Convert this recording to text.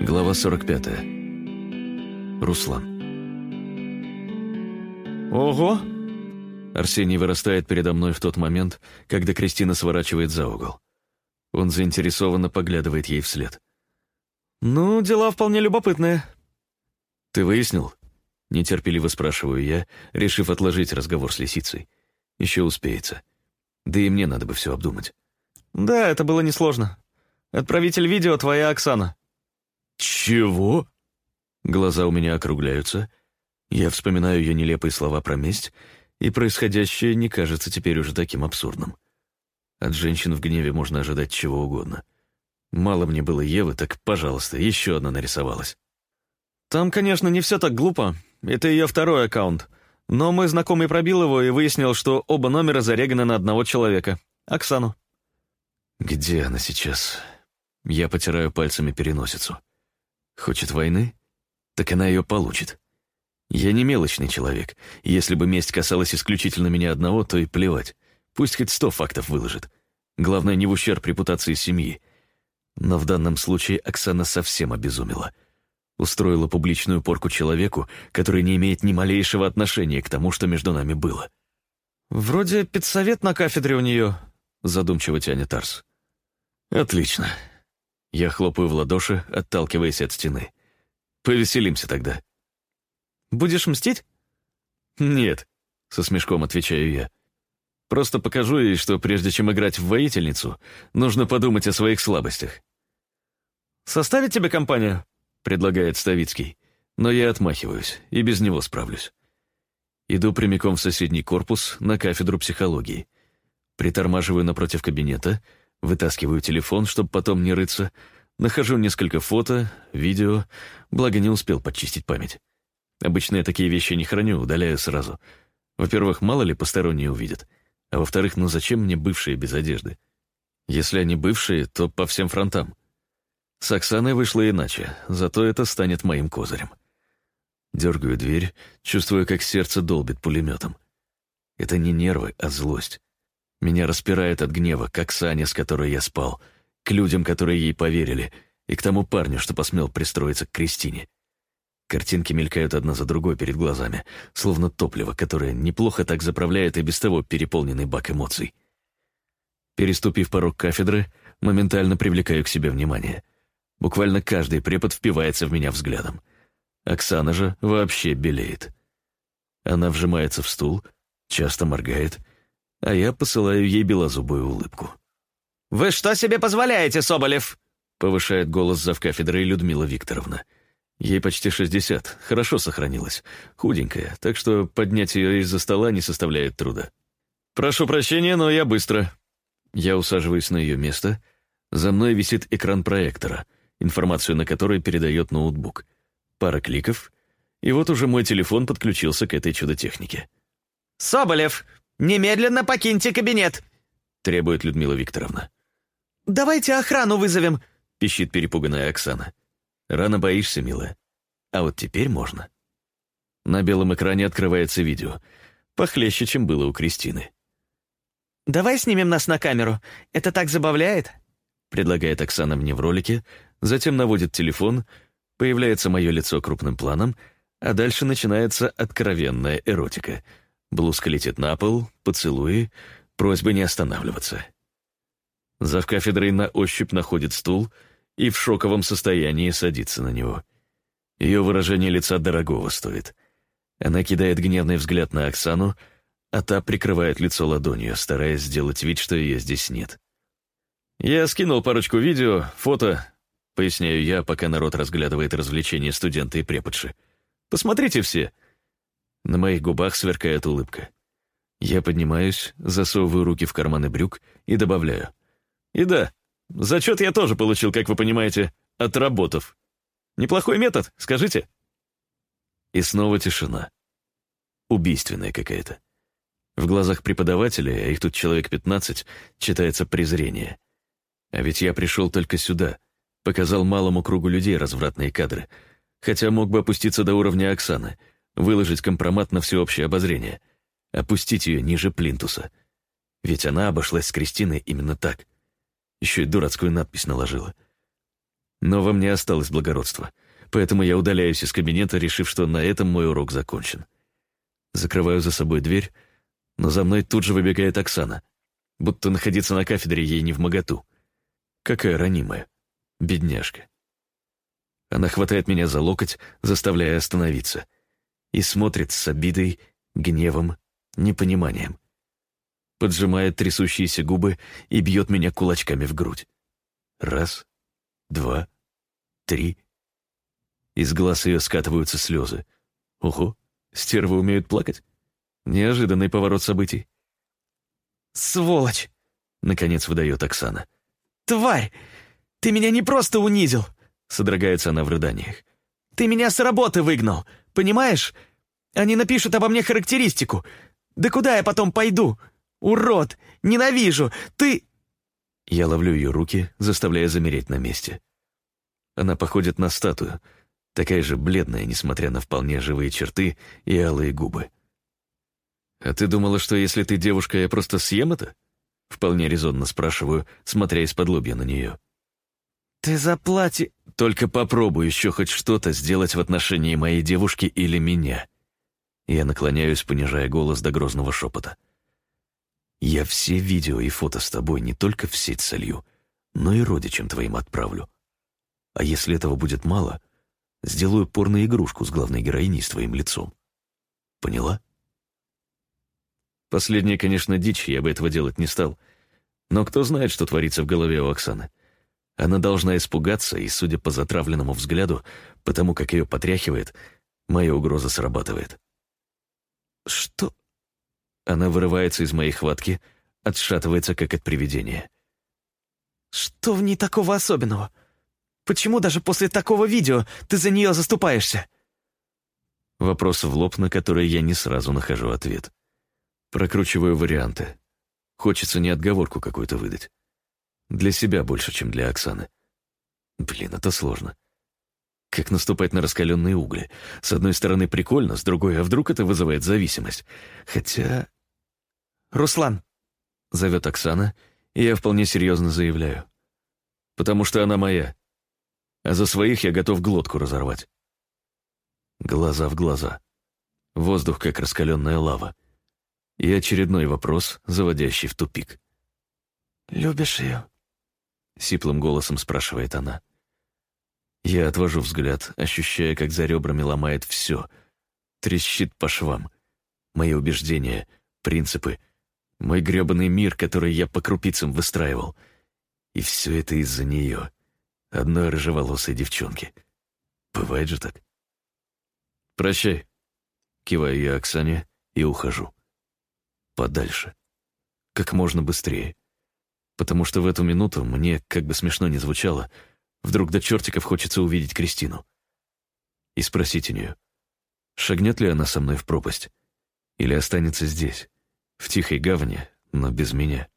Глава 45. Руслан. Ого! Арсений вырастает передо мной в тот момент, когда Кристина сворачивает за угол. Он заинтересованно поглядывает ей вслед. Ну, дела вполне любопытные. «Ты выяснил?» Нетерпеливо спрашиваю я, решив отложить разговор с лисицей. Еще успеется. Да и мне надо бы все обдумать. Да, это было несложно. Отправитель видео твоя Оксана. «Чего?» Глаза у меня округляются. Я вспоминаю ее нелепые слова про месть, и происходящее не кажется теперь уже таким абсурдным. От женщин в гневе можно ожидать чего угодно. Мало мне было Евы, так, пожалуйста, еще одна нарисовалась. Там, конечно, не все так глупо. Это ее второй аккаунт. Но мой знакомый пробил его и выяснил, что оба номера зареганы на одного человека. Оксану. Где она сейчас? Я потираю пальцами переносицу. Хочет войны? Так она ее получит. Я не мелочный человек, если бы месть касалась исключительно меня одного, то и плевать. Пусть хоть сто фактов выложит. Главное, не в ущерб репутации семьи. Но в данном случае Оксана совсем обезумела. Устроила публичную порку человеку, который не имеет ни малейшего отношения к тому, что между нами было. «Вроде педсовет на кафедре у нее», — задумчиво тянет Арс. «Отлично. Я хлопаю в ладоши, отталкиваясь от стены. Повеселимся тогда. Будешь мстить? Нет, со смешком отвечаю я. Просто покажу ей, что прежде чем играть в воительницу, нужно подумать о своих слабостях. «Составить тебе компанию?» — предлагает Ставицкий. Но я отмахиваюсь, и без него справлюсь. Иду прямиком в соседний корпус на кафедру психологии. Притормаживаю напротив кабинета — Вытаскиваю телефон, чтобы потом не рыться. Нахожу несколько фото, видео, благо не успел почистить память. Обычно я такие вещи не храню, удаляю сразу. Во-первых, мало ли посторонние увидят. А во-вторых, ну зачем мне бывшие без одежды? Если они бывшие, то по всем фронтам. С Оксаной вышло иначе, зато это станет моим козырем. Дергаю дверь, чувствую, как сердце долбит пулеметом. Это не нервы, а злость. Меня распирает от гнева к Оксане, с которой я спал, к людям, которые ей поверили, и к тому парню, что посмел пристроиться к Кристине. Картинки мелькают одна за другой перед глазами, словно топливо, которое неплохо так заправляет и без того переполненный бак эмоций. Переступив порог кафедры, моментально привлекаю к себе внимание. Буквально каждый препод впивается в меня взглядом. Оксана же вообще белеет. Она вжимается в стул, часто моргает — а я посылаю ей белозубую улыбку. «Вы что себе позволяете, Соболев?» повышает голос завкафедры Людмила Викторовна. Ей почти шестьдесят, хорошо сохранилась, худенькая, так что поднять ее из-за стола не составляет труда. «Прошу прощения, но я быстро». Я усаживаюсь на ее место. За мной висит экран проектора, информацию на который передает ноутбук. Пара кликов, и вот уже мой телефон подключился к этой чудо-технике. «Соболев, «Немедленно покиньте кабинет!» — требует Людмила Викторовна. «Давайте охрану вызовем!» — пищит перепуганная Оксана. «Рано боишься, милая. А вот теперь можно». На белом экране открывается видео. Похлеще, чем было у Кристины. «Давай снимем нас на камеру. Это так забавляет?» Предлагает Оксана мне в ролике, затем наводит телефон, появляется мое лицо крупным планом, а дальше начинается откровенная эротика — Блузка летит на пол, поцелуи, просьбы не останавливаться. Зав кафедрой на ощупь находит стул и в шоковом состоянии садится на него. Ее выражение лица дорогого стоит. Она кидает гневный взгляд на Оксану, а та прикрывает лицо ладонью, стараясь сделать вид, что ее здесь нет. «Я скинул парочку видео, фото», — поясняю я, пока народ разглядывает развлечения студента и преподши. «Посмотрите все. На моих губах сверкает улыбка. Я поднимаюсь, засовываю руки в карманы брюк и добавляю. И да, зачет я тоже получил, как вы понимаете, отработав. Неплохой метод, скажите? И снова тишина. Убийственная какая-то. В глазах преподавателя, а их тут человек пятнадцать, читается презрение. А ведь я пришел только сюда, показал малому кругу людей развратные кадры, хотя мог бы опуститься до уровня Оксаны — выложить компромат на всеобщее обозрение, опустить ее ниже плинтуса. Ведь она обошлась с Кристиной именно так. Еще и дурацкую надпись наложила. Но во мне осталось благородство, поэтому я удаляюсь из кабинета, решив, что на этом мой урок закончен. Закрываю за собой дверь, но за мной тут же выбегает Оксана, будто находиться на кафедре ей не в моготу. Какая ранимая, бедняжка. Она хватает меня за локоть, заставляя остановиться, и смотрит с обидой, гневом, непониманием. Поджимает трясущиеся губы и бьет меня кулачками в грудь. Раз, два, три. Из глаз ее скатываются слезы. Ого, стервы умеют плакать? Неожиданный поворот событий. «Сволочь!» — наконец выдает Оксана. «Тварь! Ты меня не просто унизил!» — содрогается она в рыданиях. «Ты меня с работы выгнал, понимаешь? Они напишут обо мне характеристику. Да куда я потом пойду? Урод! Ненавижу! Ты...» Я ловлю ее руки, заставляя замереть на месте. Она походит на статую, такая же бледная, несмотря на вполне живые черты и алые губы. «А ты думала, что если ты девушка, я просто съем это?» Вполне резонно спрашиваю, смотря из-под лобья на нее. «Ты заплати...» «Только попробуй еще хоть что-то сделать в отношении моей девушки или меня». Я наклоняюсь, понижая голос до грозного шепота. «Я все видео и фото с тобой не только в сеть солью, но и родичам твоим отправлю. А если этого будет мало, сделаю порно-игрушку с главной героиней с твоим лицом. Поняла?» Последнее, конечно, дичь, я бы этого делать не стал. Но кто знает, что творится в голове у Оксаны. Она должна испугаться, и, судя по затравленному взгляду, потому как ее потряхивает, моя угроза срабатывает. «Что?» Она вырывается из моей хватки, отшатывается, как от привидения. «Что в ней такого особенного? Почему даже после такого видео ты за нее заступаешься?» Вопрос в лоб, на который я не сразу нахожу ответ. Прокручиваю варианты. Хочется не отговорку какую-то выдать. Для себя больше, чем для Оксаны. Блин, это сложно. Как наступать на раскаленные угли? С одной стороны прикольно, с другой, а вдруг это вызывает зависимость? Хотя... «Руслан!» — зовет Оксана, и я вполне серьезно заявляю. Потому что она моя. А за своих я готов глотку разорвать. Глаза в глаза. Воздух, как раскаленная лава. И очередной вопрос, заводящий в тупик. «Любишь ее?» — сиплым голосом спрашивает она. Я отвожу взгляд, ощущая, как за ребрами ломает все. Трещит по швам. Мои убеждения, принципы, мой гребаный мир, который я по крупицам выстраивал. И все это из-за нее, одной рыжеволосой девчонки. Бывает же так. «Прощай», — киваю я Оксане и ухожу подальше. Как можно быстрее. Потому что в эту минуту мне, как бы смешно ни звучало, вдруг до чертиков хочется увидеть Кристину. И спросить у нее, шагнет ли она со мной в пропасть? Или останется здесь, в тихой гавани, но без меня?